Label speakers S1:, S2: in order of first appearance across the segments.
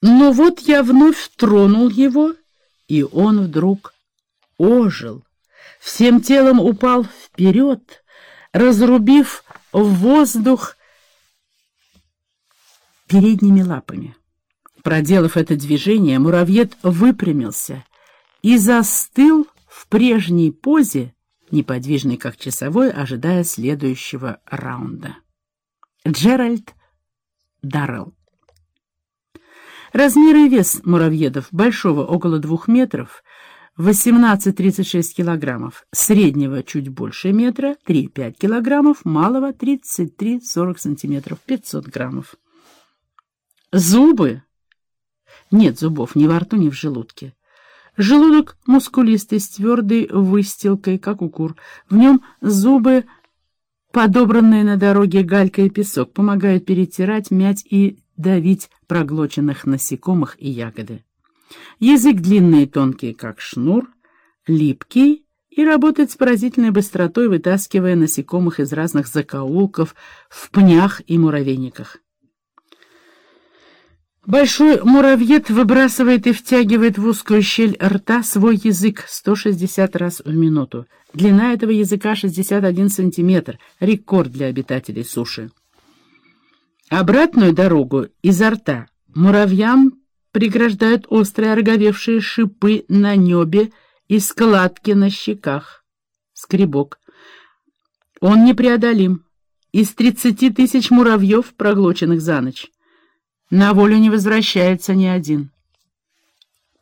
S1: Но вот я вновь тронул его, и он вдруг ожил, всем телом упал вперед, разрубив воздух передними лапами. Проделав это движение, муравьед выпрямился и застыл в прежней позе, неподвижный как часовой, ожидая следующего раунда. Джеральд Даррелл Размеры и вес муравьедов большого около двух метров, 18-36 килограммов, среднего чуть больше метра, 3-5 килограммов, малого 33-40 сантиметров, 500 граммов. Зубы? Нет зубов ни во рту, ни в желудке. Желудок мускулистый, с твердой выстилкой, как у кур. В нем зубы, подобранные на дороге галька и песок, помогают перетирать, мять и давить проглоченных насекомых и ягоды. Язык длинный и тонкий, как шнур, липкий и работает с поразительной быстротой, вытаскивая насекомых из разных закоулков в пнях и муравейниках. Большой муравьед выбрасывает и втягивает в узкую щель рта свой язык 160 раз в минуту. Длина этого языка 61 сантиметр, рекорд для обитателей суши. Обратную дорогу изо рта муравьям преграждают острые ороговевшие шипы на небе и складки на щеках. Скребок. Он непреодолим. Из тридцати тысяч муравьев, проглоченных за ночь, на волю не возвращается ни один.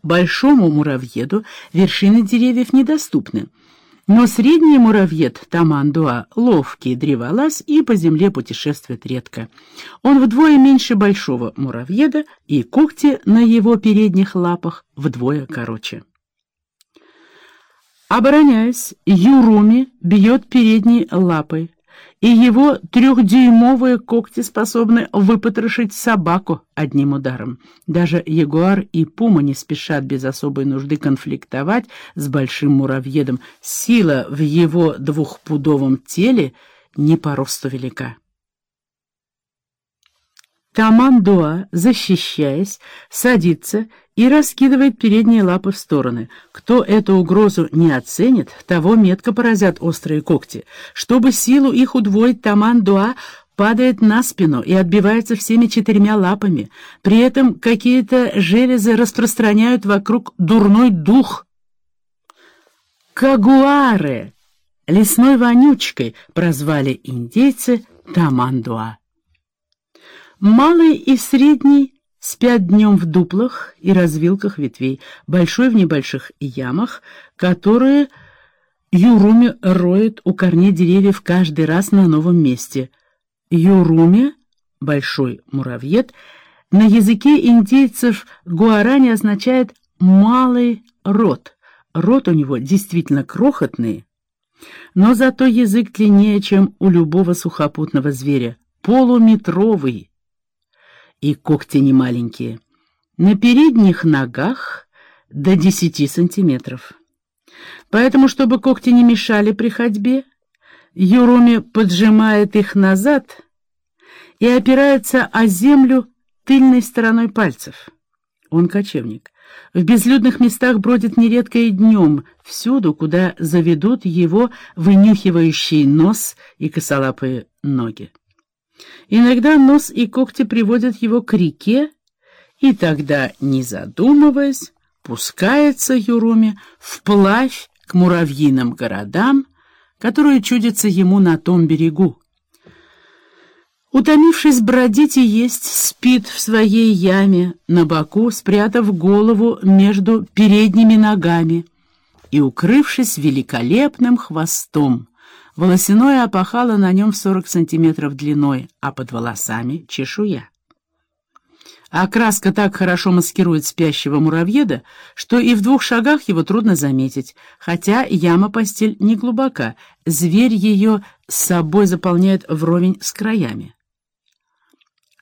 S1: Большому муравьеду вершины деревьев недоступны. Но средний муравьед Тамандуа ловкий древолаз и по земле путешествует редко. Он вдвое меньше большого муравьеда, и когти на его передних лапах вдвое короче. Обороняясь, Юруми бьет передней лапой, и его трехдюймовые когти способны выпотрошить собаку одним ударом. Даже ягуар и пума не спешат без особой нужды конфликтовать с большим муравьедом. Сила в его двухпудовом теле не по росту велика. Тамандуа, защищаясь, садится и раскидывает передние лапы в стороны. Кто эту угрозу не оценит, того метко поразят острые когти. Чтобы силу их удвоить, Тамандуа падает на спину и отбивается всеми четырьмя лапами. При этом какие-то железы распространяют вокруг дурной дух. Кагуаре, лесной вонючкой, прозвали индейцы Тамандуа. Малый и средний спят днем в дуплах и развилках ветвей, большой в небольших ямах, которые Юруми роет у корней деревьев каждый раз на новом месте. Юруми, большой муравьед, на языке индейцев гуарани означает «малый рот». Рот у него действительно крохотный, но зато язык длиннее, чем у любого сухопутного зверя, полуметровый и когти не маленькие. На передних ногах до 10 сантиметров. Поэтому, чтобы когти не мешали при ходьбе, Юруми поджимает их назад и опирается о землю тыльной стороной пальцев. Он кочевник. В безлюдных местах бродит нередко и днем, всюду, куда заведут его вынюхивающий нос и косолапые ноги. Иногда нос и когти приводят его к реке, и тогда, не задумываясь, пускается Юруми вплавь к муравьиным городам, которые чудятся ему на том берегу. Утомившись бродить и есть, спит в своей яме на боку, спрятав голову между передними ногами и укрывшись великолепным хвостом, Волосяное опахало на нем в 40 сантиметров длиной, а под волосами — чешуя. Окраска так хорошо маскирует спящего муравьеда, что и в двух шагах его трудно заметить, хотя яма-постель не глубока, зверь ее с собой заполняет вровень с краями.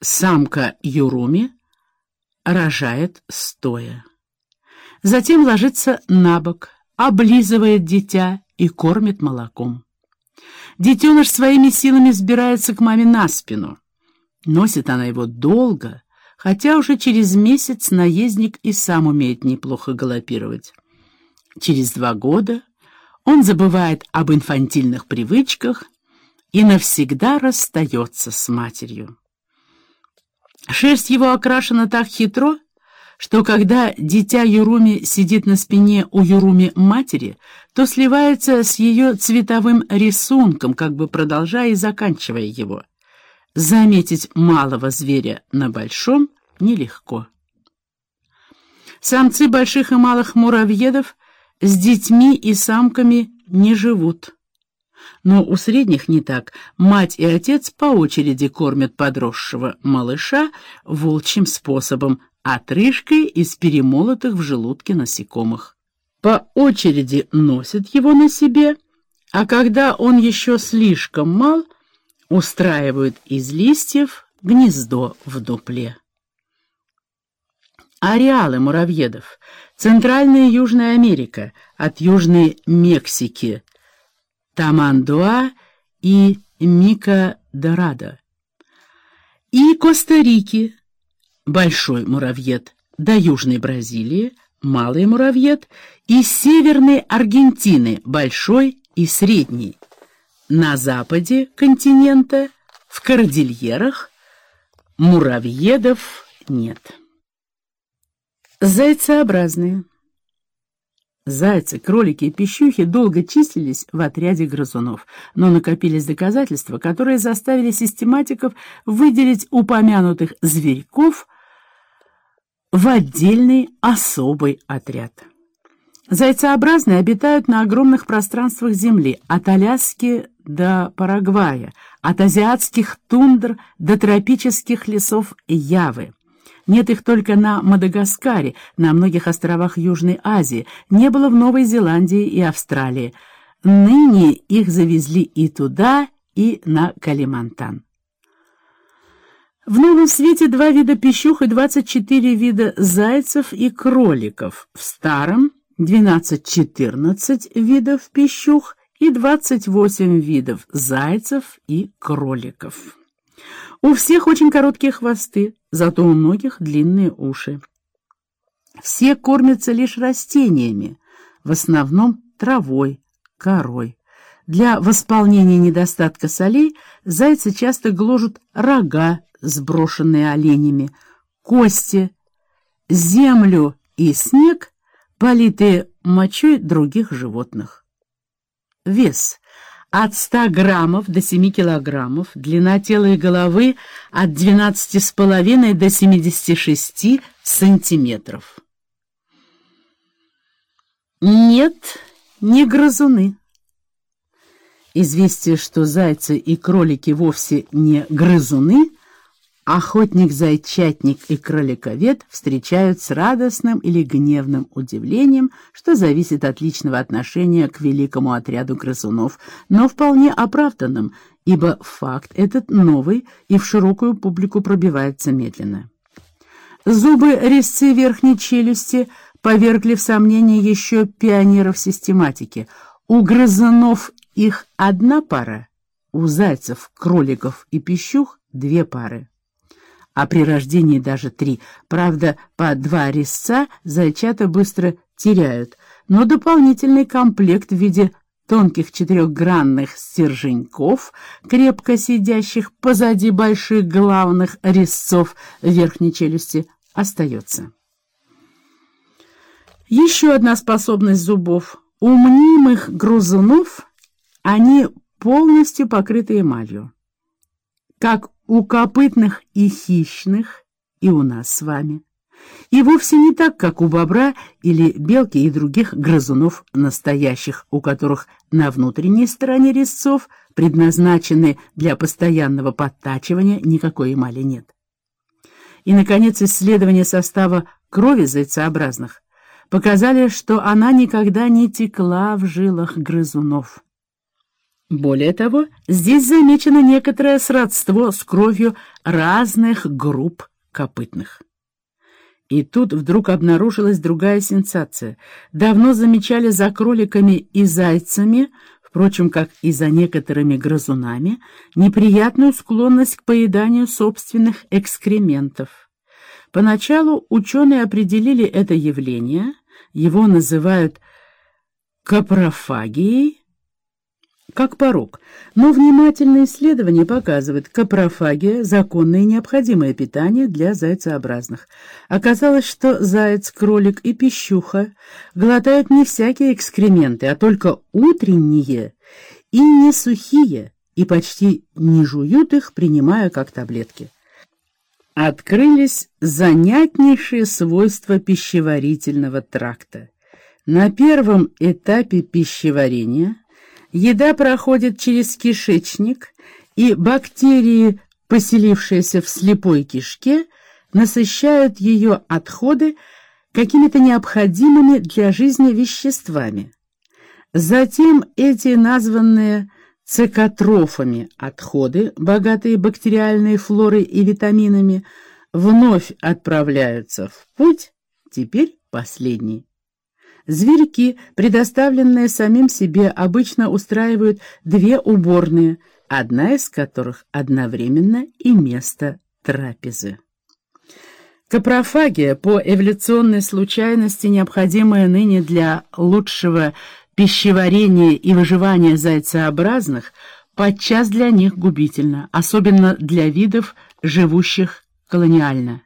S1: Самка Юруми рожает стоя. Затем ложится на бок, облизывает дитя и кормит молоком. Детеныш своими силами взбирается к маме на спину. Носит она его долго, хотя уже через месяц наездник и сам умеет неплохо галопировать. Через два года он забывает об инфантильных привычках и навсегда расстается с матерью. Шерсть его окрашена так хитро, что когда дитя Юруми сидит на спине у Юруми матери, то сливается с ее цветовым рисунком, как бы продолжая и заканчивая его. Заметить малого зверя на большом нелегко. Самцы больших и малых муравьедов с детьми и самками не живут. Но у средних не так. Мать и отец по очереди кормят подросшего малыша волчьим способом, отрыжкой из перемолотых в желудке насекомых. По очереди носят его на себе, а когда он еще слишком мал, устраивают из листьев гнездо в дупле. Ареалы муравьедов. Центральная Южная Америка, от Южной Мексики, Тамандуа и Мика-Дорадо. И Коста-Рики, большой муравьед, до Южной Бразилии, малый муравьед, и Северной Аргентины, большой и средний. На западе континента, в кордильерах, муравьедов нет. Зайцеобразные. Зайцы, кролики и пищухи долго числились в отряде грызунов, но накопились доказательства, которые заставили систематиков выделить упомянутых зверьков в отдельный особый отряд. Зайцеобразные обитают на огромных пространствах Земли, от Аляски до Парагвая, от азиатских тундр до тропических лесов Явы. Нет их только на Мадагаскаре, на многих островах Южной Азии, не было в Новой Зеландии и Австралии. Ныне их завезли и туда, и на Калимантан. В Новом Свете два вида пищух и 24 вида зайцев и кроликов. В Старом 12-14 видов пищух и 28 видов зайцев и кроликов. У всех очень короткие хвосты, зато у многих длинные уши. Все кормятся лишь растениями, в основном травой, корой. Для восполнения недостатка солей зайцы часто гложут рога, сброшенные оленями, кости, землю и снег, политые мочой других животных. Вес от 100 граммов до 7 килограммов, длина тела и головы от 12,5 до 76 сантиметров. Нет, не грызуны. Известие, что зайцы и кролики вовсе не грызуны – Охотник-зайчатник и кроликовед встречают с радостным или гневным удивлением, что зависит от личного отношения к великому отряду грызунов, но вполне оправданным, ибо факт этот новый и в широкую публику пробивается медленно. Зубы резцы верхней челюсти повергли в сомнение еще пионеров систематики. У грызунов их одна пара, у зайцев, кроликов и пищух две пары а при рождении даже три. Правда, по два резца зайчата быстро теряют, но дополнительный комплект в виде тонких четырехгранных стерженьков, крепко сидящих позади больших главных резцов верхней челюсти, остается. Еще одна способность зубов. У мнимых грызунов они полностью покрыты эмалью. Как у копытных и хищных, и у нас с вами. И вовсе не так, как у бобра или белки и других грызунов настоящих, у которых на внутренней стороне резцов, предназначены для постоянного подтачивания, никакой эмали нет. И, наконец, исследования состава крови зайцеобразных показали, что она никогда не текла в жилах грызунов. Более того, здесь замечено некоторое сродство с кровью разных групп копытных. И тут вдруг обнаружилась другая сенсация. Давно замечали за кроликами и зайцами, впрочем, как и за некоторыми грызунами, неприятную склонность к поеданию собственных экскрементов. Поначалу ученые определили это явление, его называют капрофагией, как порог. Но внимательное исследование показывает, капрофагия – законное и необходимое питание для зайцеобразных. Оказалось, что заяц, кролик и пищуха глотают не всякие экскременты, а только утренние и не сухие, и почти не жуют их, принимая как таблетки. Открылись занятнейшие свойства пищеварительного тракта. На первом этапе пищеварения еда проходит через кишечник, и бактерии, поселившиеся в слепой кишке, насыщают ее отходы какими-то необходимыми для жизни веществами. Затем эти названные цикотрофами отходы, богатые бактериальной флорой и витаминами, вновь отправляются в путь, теперь последний. Зверьки, предоставленные самим себе, обычно устраивают две уборные, одна из которых одновременно и место трапезы. Капрофагия, по эволюционной случайности, необходимая ныне для лучшего пищеварения и выживания зайцеобразных, подчас для них губительна, особенно для видов, живущих колониально.